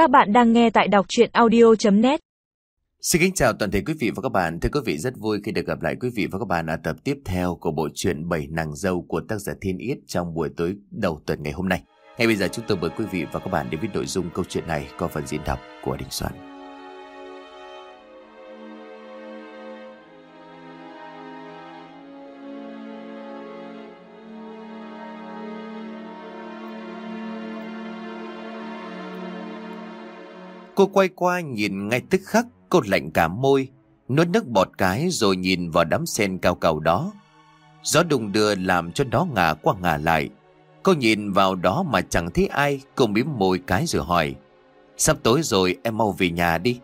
Các bạn đang nghe tại đọc chuyện audio.net Xin kính chào toàn thể quý vị và các bạn. Thưa quý vị, rất vui khi được gặp lại quý vị và các bạn ở tập tiếp theo của bộ truyện Bảy Nàng Dâu của tác giả Thiên Yết trong buổi tối đầu tuần ngày hôm nay. Ngay bây giờ chúng tôi mời quý vị và các bạn đến với nội dung câu chuyện này có phần diễn đọc của Đình Soạn. Cô quay qua nhìn ngay tức khắc, Cô lạnh cả môi, Nuốt nước bọt cái rồi nhìn vào đám sen cao cao đó. Gió đùng đưa làm cho nó ngả qua ngả lại. Cô nhìn vào đó mà chẳng thấy ai, Cô mím môi cái rồi hỏi, Sắp tối rồi, em mau về nhà đi.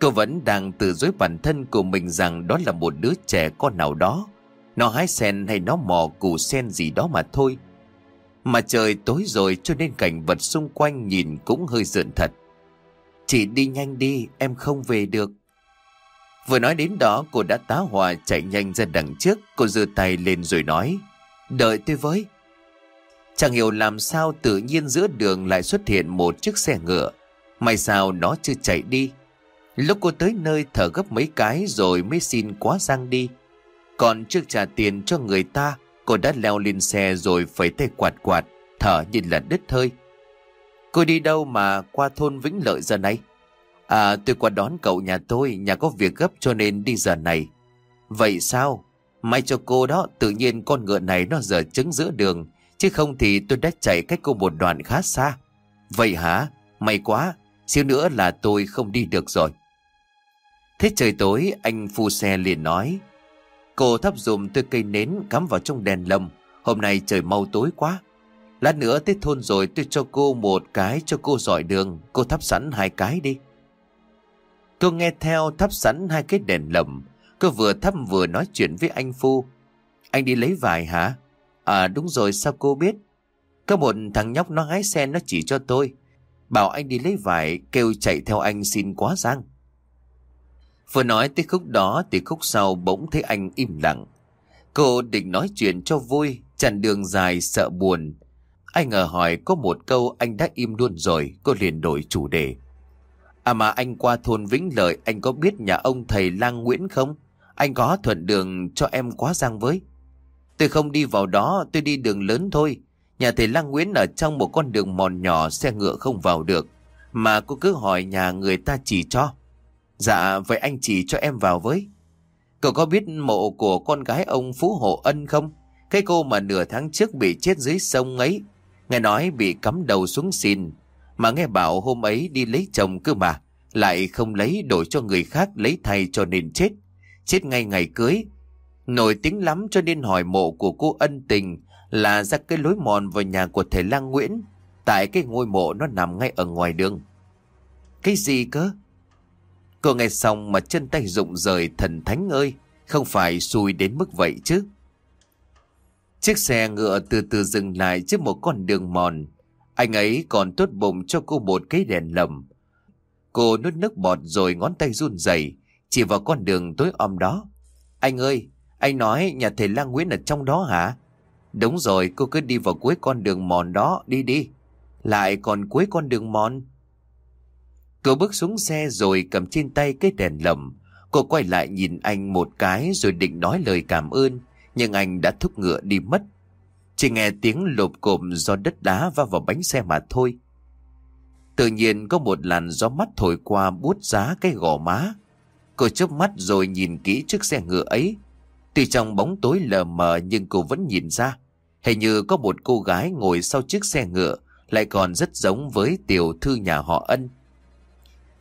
Cô vẫn đang tự dối bản thân của mình rằng đó là một đứa trẻ con nào đó. Nó hái sen hay nó mò củ sen gì đó mà thôi. Mà trời tối rồi cho nên cảnh vật xung quanh nhìn cũng hơi rợn thật. Chị đi nhanh đi, em không về được. Vừa nói đến đó cô đã tá hòa chạy nhanh ra đằng trước, cô giơ tay lên rồi nói, đợi tôi với. Chẳng hiểu làm sao tự nhiên giữa đường lại xuất hiện một chiếc xe ngựa. May sao nó chưa chạy đi. Lúc cô tới nơi thở gấp mấy cái rồi mới xin quá sang đi. Còn trước trả tiền cho người ta, cô đã leo lên xe rồi phẩy tay quạt quạt, thở như là đứt hơi. Cô đi đâu mà qua thôn Vĩnh Lợi giờ này? À tôi qua đón cậu nhà tôi, nhà có việc gấp cho nên đi giờ này. Vậy sao? May cho cô đó, tự nhiên con ngựa này nó giờ trứng giữa đường, chứ không thì tôi đã chạy cách cô một đoạn khá xa. Vậy hả? May quá, xíu nữa là tôi không đi được rồi. Thế trời tối, anh phu xe liền nói. Cô thắp dùm tôi cây nến cắm vào trong đèn lồng. Hôm nay trời mau tối quá. Lát nữa tới thôn rồi tôi cho cô một cái cho cô giỏi đường. Cô thắp sẵn hai cái đi. Cô nghe theo thắp sẵn hai cái đèn lồng. Cô vừa thắp vừa nói chuyện với anh Phu. Anh đi lấy vải hả? À đúng rồi sao cô biết? Có một thằng nhóc nó hái sen nó chỉ cho tôi. Bảo anh đi lấy vải kêu chạy theo anh xin quá giang. Vừa nói tới khúc đó thì khúc sau bỗng thấy anh im lặng. Cô định nói chuyện cho vui, chặn đường dài sợ buồn. Anh ngờ hỏi có một câu anh đã im luôn rồi, cô liền đổi chủ đề. À mà anh qua thôn Vĩnh Lợi, anh có biết nhà ông thầy Lang Nguyễn không? Anh có thuận đường cho em quá giang với. Tôi không đi vào đó, tôi đi đường lớn thôi. Nhà thầy Lang Nguyễn ở trong một con đường mòn nhỏ, xe ngựa không vào được. Mà cô cứ hỏi nhà người ta chỉ cho. Dạ, vậy anh chỉ cho em vào với. Cậu có biết mộ của con gái ông Phú Hộ Ân không? Cái cô mà nửa tháng trước bị chết dưới sông ấy. Nghe nói bị cắm đầu xuống xin. Mà nghe bảo hôm ấy đi lấy chồng cơ mà. Lại không lấy đổi cho người khác lấy thay cho nên chết. Chết ngay ngày cưới. Nổi tiếng lắm cho nên hỏi mộ của cô ân tình là ra cái lối mòn vào nhà của thầy Lang Nguyễn. Tại cái ngôi mộ nó nằm ngay ở ngoài đường. Cái gì cơ? Cô nghe xong mà chân tay rụng rời, thần thánh ơi. Không phải xui đến mức vậy chứ. Chiếc xe ngựa từ từ dừng lại trước một con đường mòn. Anh ấy còn tốt bụng cho cô một cái đèn lầm. Cô nuốt nước bọt rồi ngón tay run rẩy chỉ vào con đường tối om đó. Anh ơi, anh nói nhà thầy Lang Nguyễn ở trong đó hả? Đúng rồi, cô cứ đi vào cuối con đường mòn đó, đi đi. Lại còn cuối con đường mòn. Cô bước xuống xe rồi cầm trên tay cái đèn lầm. Cô quay lại nhìn anh một cái rồi định nói lời cảm ơn nhưng anh đã thúc ngựa đi mất. Chỉ nghe tiếng lộp cộp do đất đá va vào bánh xe mà thôi. Tự nhiên có một làn gió mắt thổi qua bút giá cái gò má. Cô chớp mắt rồi nhìn kỹ chiếc xe ngựa ấy. Tuy trong bóng tối lờ mờ nhưng cô vẫn nhìn ra. Hình như có một cô gái ngồi sau chiếc xe ngựa lại còn rất giống với tiểu thư nhà họ ân.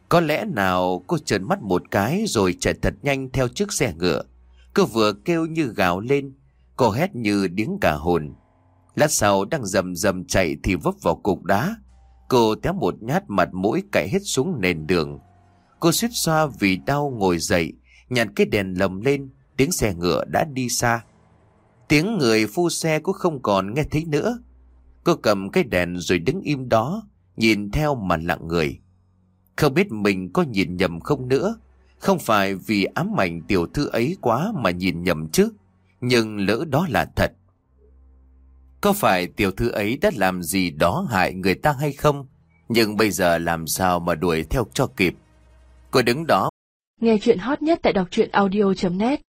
Có lẽ nào cô trợn mắt một cái rồi chạy thật nhanh theo chiếc xe ngựa. Cô vừa kêu như gào lên, cô hét như điếng cả hồn. Lát sau đang rầm rầm chạy thì vấp vào cục đá. Cô té một nhát mặt mũi cạy hết xuống nền đường. Cô suýt xoa vì đau ngồi dậy, nhặt cái đèn lầm lên, tiếng xe ngựa đã đi xa. Tiếng người phu xe cũng không còn nghe thấy nữa. Cô cầm cái đèn rồi đứng im đó, nhìn theo mà lặng người. Không biết mình có nhìn nhầm không nữa. Không phải vì ám ảnh tiểu thư ấy quá mà nhìn nhầm chứ. Nhưng lỡ đó là thật. Có phải tiểu thư ấy đã làm gì đó hại người ta hay không? Nhưng bây giờ làm sao mà đuổi theo cho kịp Cô đứng đó Nghe chuyện hot nhất tại đọc truyện audio.net